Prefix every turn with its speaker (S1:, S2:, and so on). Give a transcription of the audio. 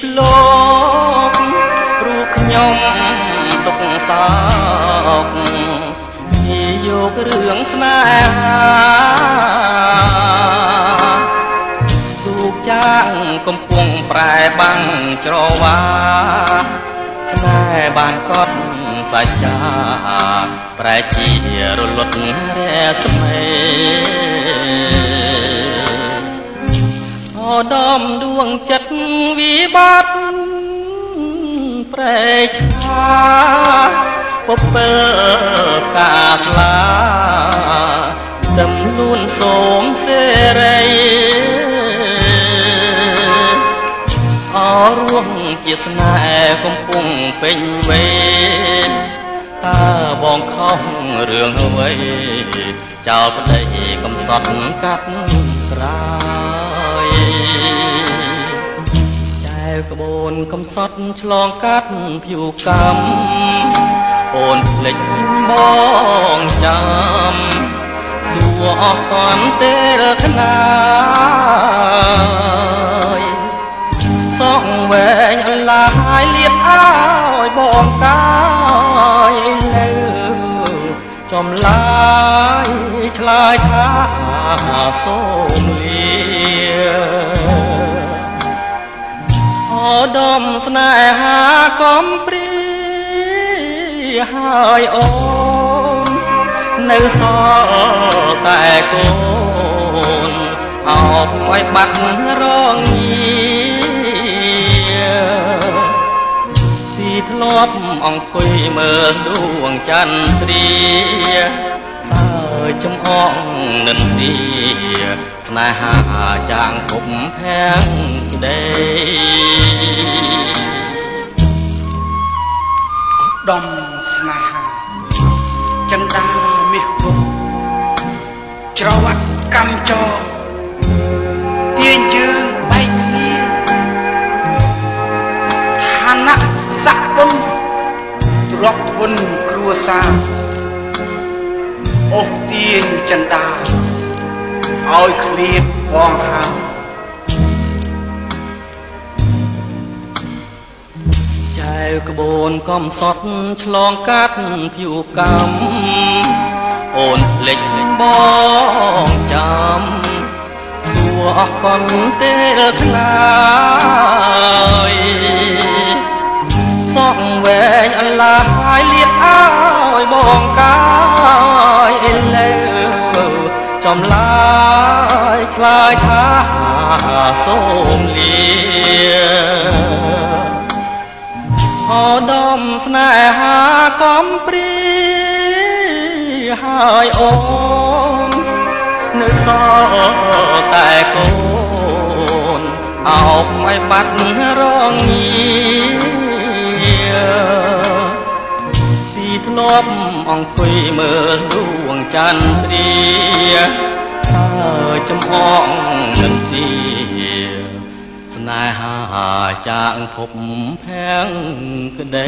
S1: បលោកព្រោះខ្ញុំទុកសោកជាយករឿងស្នេហាទូកចាងកំពុងប្រែបាំងច្រវាស្នេហ៍បានកត់សច្ចាប្រែជារលត់រែស្មី ដំដួងចិត្តវិបត្តិប្រែឆាពពើកាស្លាទំលួនសូមសេរីអរួមជាស្នេហ៍កំពុងពេញវេតើបងខំរឿងអ្វីចោលប្តីកំសត់កាត់ ក្បូនកំសត់ឆ្លងកាត់ភូកម្មអូនភ្លេចបងចាំសួរអស់តន់ទេរខ្នាយសងវែងអឡាយលៀបអើយបងកាយនៅចំឡាយឆ្លើយថាសូមលា ដមស្នេហាកំព្រីហើយអូននៅសល់តែកូនអោបឲ្យបាត់រងងាទីធ្លាប់អង្គុយមើលដួងចន្ទ្រា តើចំអងនិនទីស្នេហាចាងភពភាំងក្ដី
S2: ដំស្នេហាចិនតាមាសគុំច្រវាក់កម្មចោទាញយើងបែកគ្នាឋានៈស័កពុនទ្រព្យធនគ្រួសារ អូសទាញចិនតាឲ្យឃ្លៀបបងហើ
S1: ចែវក្បូនកំសត់ឆ្លងកាត់ភូកម្មអូនភ្លេចបងចាំសួរអស់កនទេខ្លាយសក់វែងអឡាយលៀតអើ យបងកាយលើចំឡាយឆ្លើយថាសូមលាអដំស្នេហាកំព្រីហើយអូននៅសល់តែកូនអោបមិនបាត់រងងា ទីធ្លាប់អង្គុយមើលដួងចន្ទ្រាចំអងនឹងជាស្នេហាចាងភពភាំងក្ដី